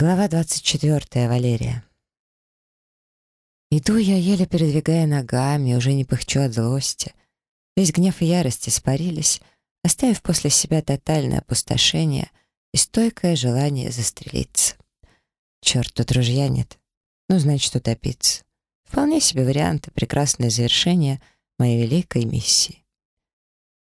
Глава 24. Валерия. Иду я, еле передвигая ногами, уже не пыхчу от злости. Весь гнев и ярость испарились, оставив после себя тотальное опустошение и стойкое желание застрелиться. Черт, тут ружья нет. Ну, значит, утопиться. Вполне себе вариант и прекрасное завершение моей великой миссии.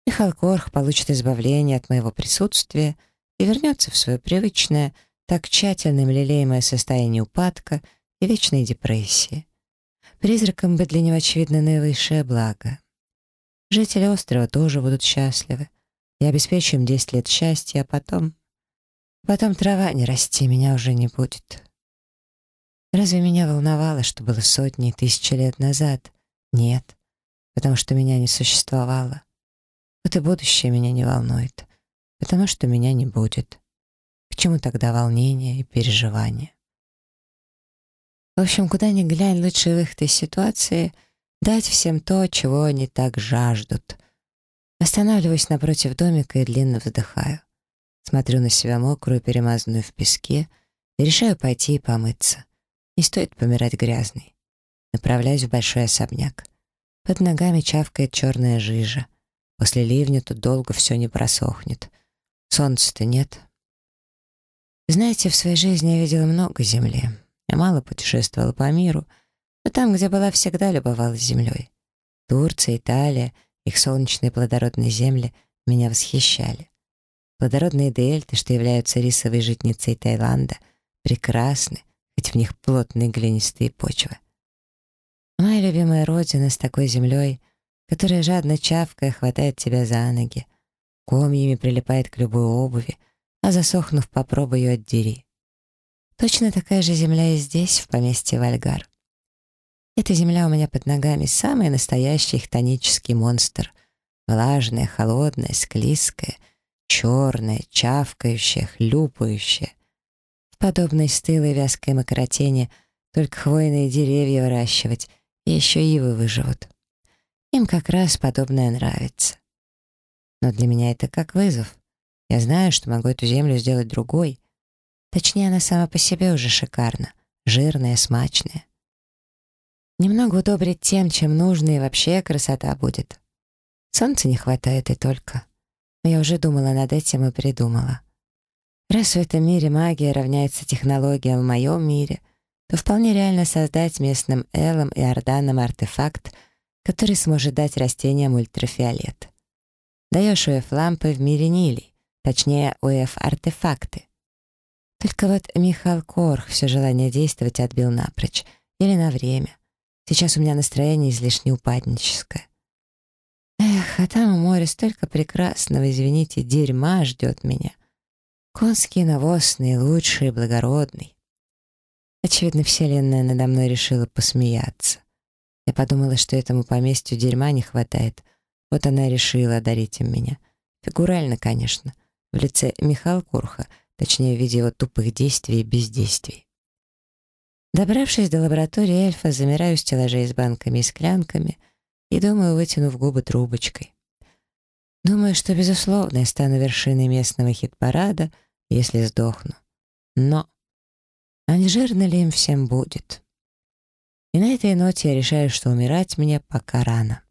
Михаил Корх получит избавление от моего присутствия и вернется в свое привычное, так тщательно лелеемое состояние упадка и вечной депрессии. Призраком быть для него, очевидно, наивысшее благо. Жители острова тоже будут счастливы. Я обеспечу им 10 лет счастья, а потом... Потом трава не расти, меня уже не будет. Разве меня волновало, что было сотни и тысячи лет назад? Нет, потому что меня не существовало. Вот и будущее меня не волнует, потому что меня не будет. Чему тогда волнение и переживания? В общем, куда ни глянь, лучший выход из ситуации — дать всем то, чего они так жаждут. Останавливаюсь напротив домика и длинно вздыхаю. Смотрю на себя мокрую, перемазанную в песке, и решаю пойти и помыться. Не стоит помирать грязный. Направляюсь в большой особняк. Под ногами чавкает черная жижа. После ливня тут долго все не просохнет. Солнца-то нет, знаете, в своей жизни я видела много земли. Я мало путешествовала по миру, но там, где была, всегда любовалась землей. Турция, Италия, их солнечные плодородные земли меня восхищали. Плодородные дельты, что являются рисовой житницей Таиланда, прекрасны, хоть в них плотные глинистые почвы. Моя любимая родина с такой землей, которая жадно чавкая хватает тебя за ноги, комьями прилипает к любой обуви, а засохнув, попробуй ее отдери. Точно такая же земля и здесь, в поместье Вальгар. Эта земля у меня под ногами самый настоящий хтонический монстр. Влажная, холодная, склизкая, черная, чавкающая, хлюпающая. В подобной стылой вязкой мокротени только хвойные деревья выращивать, и еще ивы выживут. Им как раз подобное нравится. Но для меня это как вызов. Я знаю, что могу эту землю сделать другой. Точнее, она сама по себе уже шикарна. Жирная, смачная. Немного удобрить тем, чем нужно, и вообще красота будет. Солнца не хватает и только. Но я уже думала над этим и придумала. Раз в этом мире магия равняется технологиям в моем мире, то вполне реально создать местным Элом и Орданом артефакт, который сможет дать растениям ультрафиолет. Даешь УФ лампы в мире Нилей. Точнее, УФ-артефакты. Только вот Михаил Корх все желание действовать отбил напрочь. Или на время. Сейчас у меня настроение излишне упадническое. Эх, а там у моря столько прекрасного, извините, дерьма ждет меня. Конский навоз наилучший и благородный. Очевидно, вселенная надо мной решила посмеяться. Я подумала, что этому поместью дерьма не хватает. Вот она решила одарить им меня. Фигурально, конечно в лице Михаила Курха, точнее в виде его тупых действий и бездействий. Добравшись до лаборатории эльфа, замираю стеллажей с банками и склянками и думаю, вытянув губы трубочкой. Думаю, что, безусловно, я стану вершиной местного хит-парада, если сдохну. Но а не жирно ли им всем будет? И на этой ноте я решаю, что умирать мне пока рано.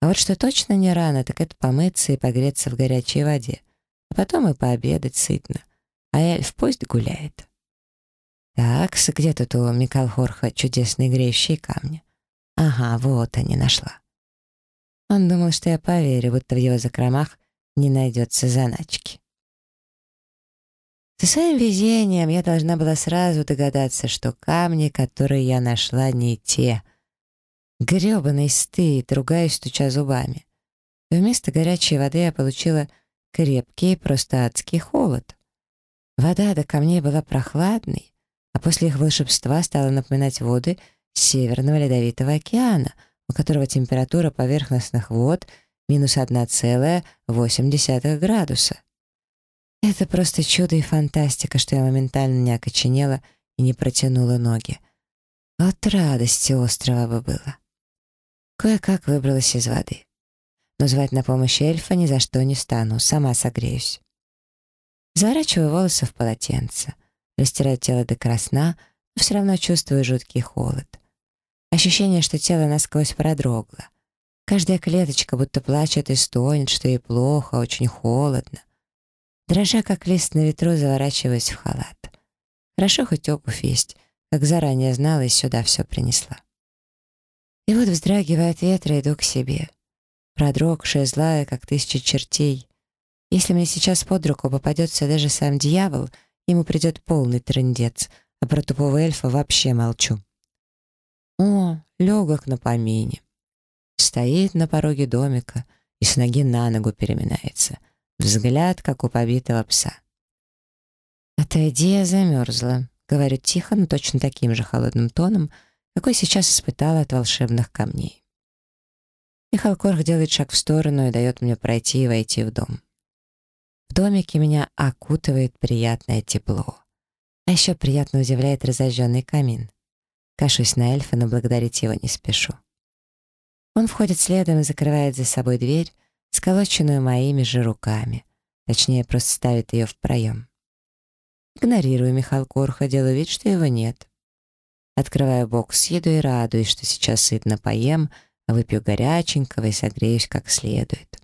А вот что точно не рано, так это помыться и погреться в горячей воде а потом и пообедать сытно. А эльф пусть гуляет. Так, где тут у Микалхорха чудесные греющие камни? Ага, вот они нашла. Он думал, что я поверю, будто в его закромах не найдется заначки. Со своим везением я должна была сразу догадаться, что камни, которые я нашла, не те. Грёбаный стыд, ругаясь, стуча зубами. Вместо горячей воды я получила крепкий, просто адский холод. Вода до камней была прохладной, а после их волшебства стала напоминать воды Северного Ледовитого океана, у которого температура поверхностных вод минус 1,8 градуса. Это просто чудо и фантастика, что я моментально не окоченела и не протянула ноги. Вот радости острова бы было. Кое-как выбралась из воды но звать на помощь эльфа ни за что не стану, сама согреюсь. Заворачиваю волосы в полотенце, растираю тело до красна, но все равно чувствую жуткий холод. Ощущение, что тело насквозь продрогло. Каждая клеточка будто плачет и стонет, что ей плохо, очень холодно. Дрожа, как лист на ветру, заворачиваясь в халат. Хорошо, хоть обувь есть, как заранее знала и сюда все принесла. И вот, вздрагивая от ветра, иду к себе. Продрогшая, злая, как тысяча чертей. Если мне сейчас под руку попадется даже сам дьявол, ему придет полный трындец, а про тупого эльфа вообще молчу. О, легок на помине. Стоит на пороге домика и с ноги на ногу переминается. Взгляд, как у побитого пса. «Отойди, я замерзла», — говорю тихо, но точно таким же холодным тоном, какой сейчас испытала от волшебных камней. Михаил Корх делает шаг в сторону и дает мне пройти и войти в дом. В домике меня окутывает приятное тепло. А еще приятно удивляет разожженный камин. Кашусь на эльфа, но благодарить его не спешу. Он входит следом и закрывает за собой дверь, сколоченную моими же руками. Точнее, просто ставит ее в проем. Игнорирую Михаил Корха, делаю вид, что его нет. Открываю бокс еду и радуюсь, что сейчас сытно поем, выпью горяченького и согреюсь как следует.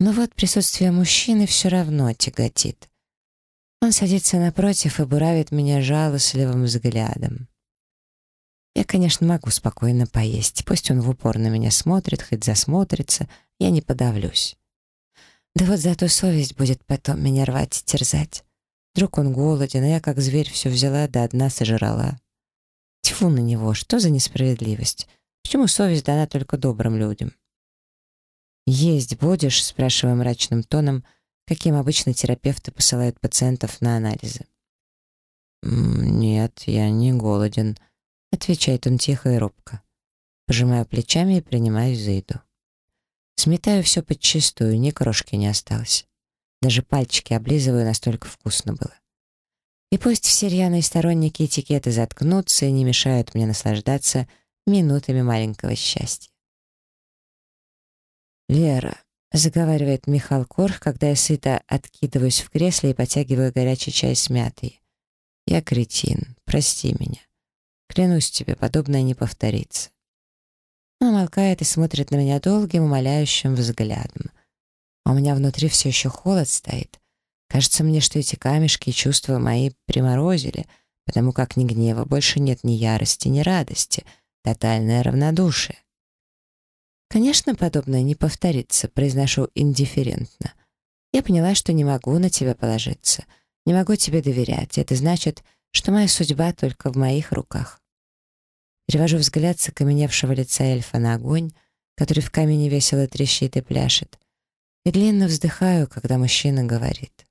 Но вот присутствие мужчины все равно тяготит. Он садится напротив и буравит меня жалостливым взглядом. Я, конечно, могу спокойно поесть. Пусть он в упор на меня смотрит, хоть засмотрится, я не подавлюсь. Да вот зато совесть будет потом меня рвать и терзать. Вдруг он голоден, а я, как зверь, все взяла, до дна сожрала. Тьфу на него, что за несправедливость? Почему совесть дана только добрым людям? «Есть будешь?» — спрашиваю мрачным тоном, каким обычно терапевты посылают пациентов на анализы. «Нет, я не голоден», — отвечает он тихо и робко. Пожимаю плечами и принимаюсь за еду. Сметаю все подчистую, ни крошки не осталось. Даже пальчики облизываю, настолько вкусно было. И пусть все рьяные сторонники этикеты заткнутся и не мешают мне наслаждаться минутами маленького счастья. «Лера», — заговаривает Михаил Корх, когда я сыто откидываюсь в кресле и потягиваю горячий чай с мятой. «Я кретин, прости меня. Клянусь тебе, подобное не повторится». Он молкает и смотрит на меня долгим, умоляющим взглядом — а у меня внутри все еще холод стоит. Кажется мне, что эти камешки и чувства мои приморозили, потому как ни гнева больше нет, ни ярости, ни радости, тотальное равнодушие. Конечно, подобное не повторится, произношу индифферентно. Я поняла, что не могу на тебя положиться, не могу тебе доверять. Это значит, что моя судьба только в моих руках. Перевожу взгляд с окаменевшего лица эльфа на огонь, который в камине весело трещит и пляшет, и длинно вздыхаю, когда мужчина говорит.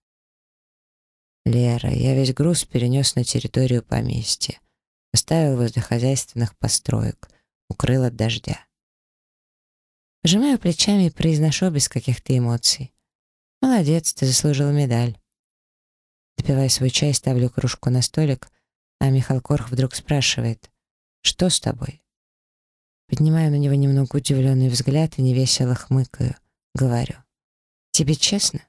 «Лера, я весь груз перенес на территорию поместья. Оставил возле хозяйственных построек, укрыл от дождя. Пожимаю плечами и произношу без каких-то эмоций. «Молодец, ты заслужил медаль». Допивая свой чай, ставлю кружку на столик, а Михаил Корх вдруг спрашивает, «Что с тобой?» Поднимаю на него немного удивленный взгляд и невесело хмыкаю. Говорю, «Тебе честно?»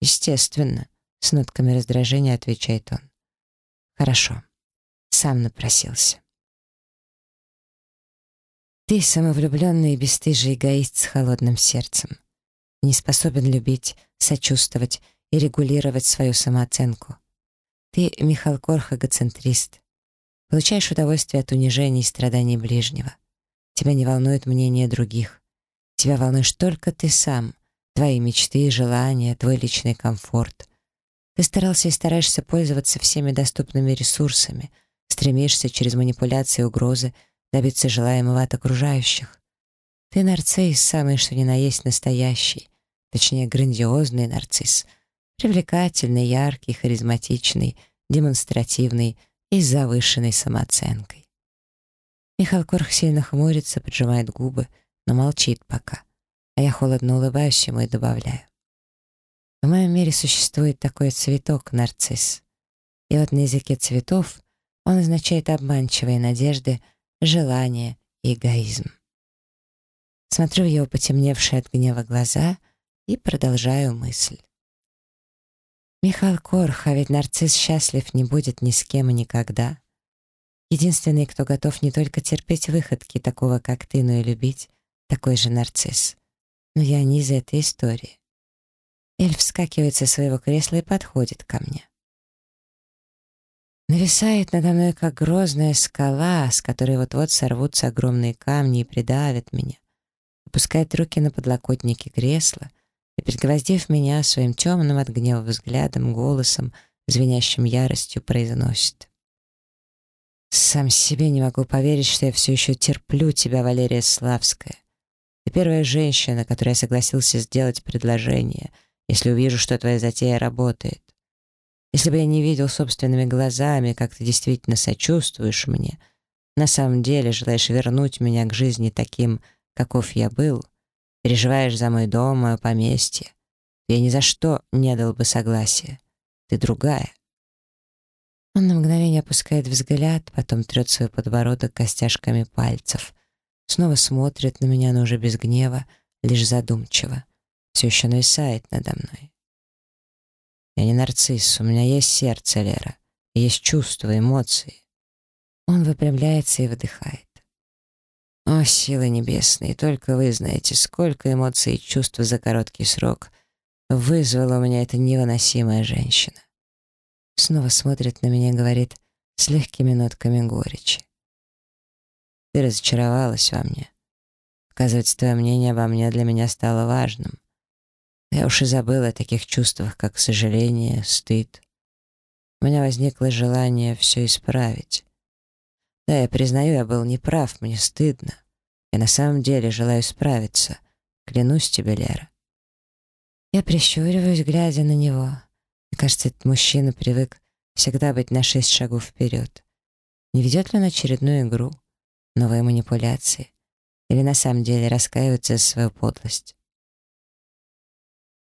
«Естественно», — с нотками раздражения отвечает он. «Хорошо. Сам напросился». Ты самовлюбленный и бесстыжий эгоист с холодным сердцем. Не способен любить, сочувствовать и регулировать свою самооценку. Ты, Михаил Корх, эгоцентрист. Получаешь удовольствие от унижений и страданий ближнего. Тебя не волнует мнение других. Тебя волнуешь только ты сам, твои мечты и желания, твой личный комфорт. Ты старался и стараешься пользоваться всеми доступными ресурсами, стремишься через манипуляции и угрозы добиться желаемого от окружающих. Ты нарцисс, самый что ни на есть настоящий, точнее грандиозный нарцисс, привлекательный, яркий, харизматичный, демонстративный и с завышенной самооценкой. Михаил Корх сильно хмурится, поджимает губы, но молчит пока а я холодно улыбаюсь ему и добавляю. В моем мире существует такой цветок — нарцисс. И вот на языке цветов он означает обманчивые надежды, желания и эгоизм. Смотрю в его потемневшие от гнева глаза и продолжаю мысль. Михаил Корх, а ведь нарцисс счастлив не будет ни с кем и никогда. Единственный, кто готов не только терпеть выходки такого, как ты, но и любить, такой же нарцисс. Но я не из этой истории. Эльф вскакивает со своего кресла и подходит ко мне. Нависает надо мной, как грозная скала, с которой вот-вот сорвутся огромные камни и придавят меня. Опускает руки на подлокотники кресла и, пригвоздив меня своим темным от гнева взглядом, голосом, звенящим яростью, произносит. «Сам себе не могу поверить, что я все еще терплю тебя, Валерия Славская. Ты первая женщина, которая согласился сделать предложение, если увижу, что твоя затея работает. Если бы я не видел собственными глазами, как ты действительно сочувствуешь мне, на самом деле желаешь вернуть меня к жизни таким, каков я был, переживаешь за мой дом, мое поместье, я ни за что не дал бы согласия. Ты другая. Он на мгновение опускает взгляд, потом трет свой подбородок костяшками пальцев, снова смотрит на меня, но уже без гнева, лишь задумчиво, все еще нависает надо мной. Я не нарцисс, у меня есть сердце, Лера, есть чувства, эмоции. Он выпрямляется и выдыхает. О, силы небесные, только вы знаете, сколько эмоций и чувств за короткий срок вызвала у меня эта невыносимая женщина. Снова смотрит на меня и говорит с легкими нотками горечи. Ты разочаровалась во мне. Оказывается, твое мнение обо мне для меня стало важным. Я уж и забыла о таких чувствах, как сожаление, стыд. У меня возникло желание все исправить. Да, я признаю, я был неправ, мне стыдно. Я на самом деле желаю справиться. Клянусь тебе, Лера. Я прищуриваюсь, глядя на него. Мне кажется, этот мужчина привык всегда быть на шесть шагов вперед. Не ведет ли он очередную игру, новые манипуляции? Или на самом деле раскаивается за свою подлость?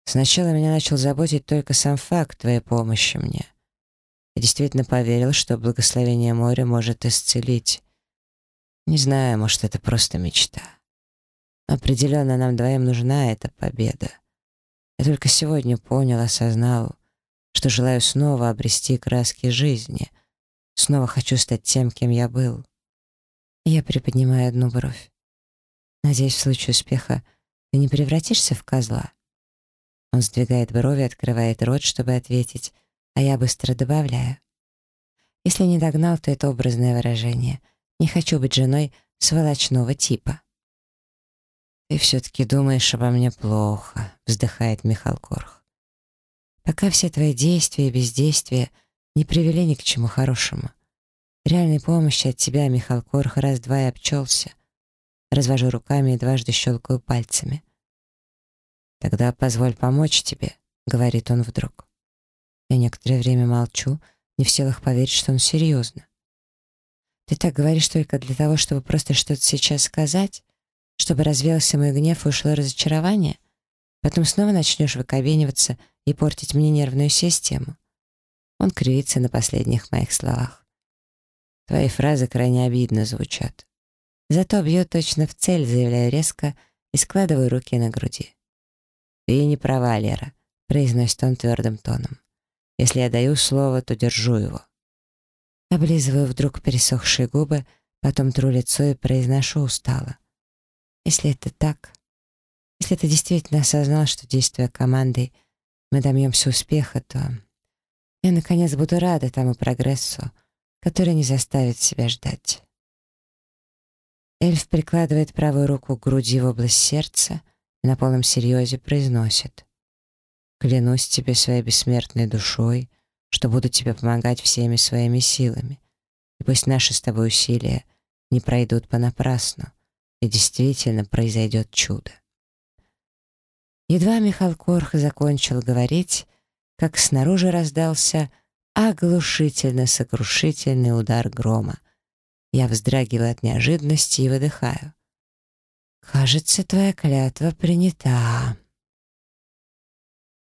Сначала меня начал заботить только сам факт твоей помощи мне. Я действительно поверил, что благословение моря может исцелить. Не знаю, может, это просто мечта. определенно нам двоим нужна эта победа. Я только сегодня понял, осознал, что желаю снова обрести краски жизни, снова хочу стать тем, кем я был. Я приподнимаю одну бровь. Надеюсь, в случае успеха ты не превратишься в козла. Он сдвигает брови, открывает рот, чтобы ответить, а я быстро добавляю. Если не догнал, то это образное выражение. Не хочу быть женой сволочного типа. «Ты все-таки думаешь обо мне плохо», — вздыхает Михал Корх. «Пока все твои действия и бездействия не привели ни к чему хорошему. Реальной помощи от тебя, Михал Корх, раз-два и обчелся. Развожу руками и дважды щелкаю пальцами. «Тогда позволь помочь тебе», — говорит он вдруг. Я некоторое время молчу, не в силах поверить, что он серьезно. «Ты так говоришь только для того, чтобы просто что-то сейчас сказать? Чтобы развеялся мой гнев и ушло разочарование? Потом снова начнешь выкобениваться и портить мне нервную систему?» Он кривится на последних моих словах. Твои фразы крайне обидно звучат. Зато бьет точно в цель, заявляю резко и складываю руки на груди. «Ты не права, Лера», — произносит он твердым тоном. «Если я даю слово, то держу его». Облизываю вдруг пересохшие губы, потом тру лицо и произношу устало. «Если это так, если ты действительно осознал, что, действуя командой, мы добьемся успеха, то я, наконец, буду рада тому прогрессу, который не заставит себя ждать». Эльф прикладывает правую руку к груди в область сердца — и на полном серьезе произносит. «Клянусь тебе своей бессмертной душой, что буду тебе помогать всеми своими силами, и пусть наши с тобой усилия не пройдут понапрасну, и действительно произойдет чудо». Едва Михаил Корх закончил говорить, как снаружи раздался оглушительно-сокрушительный удар грома. Я вздрагиваю от неожиданности и выдыхаю. «Кажется, твоя клятва принята».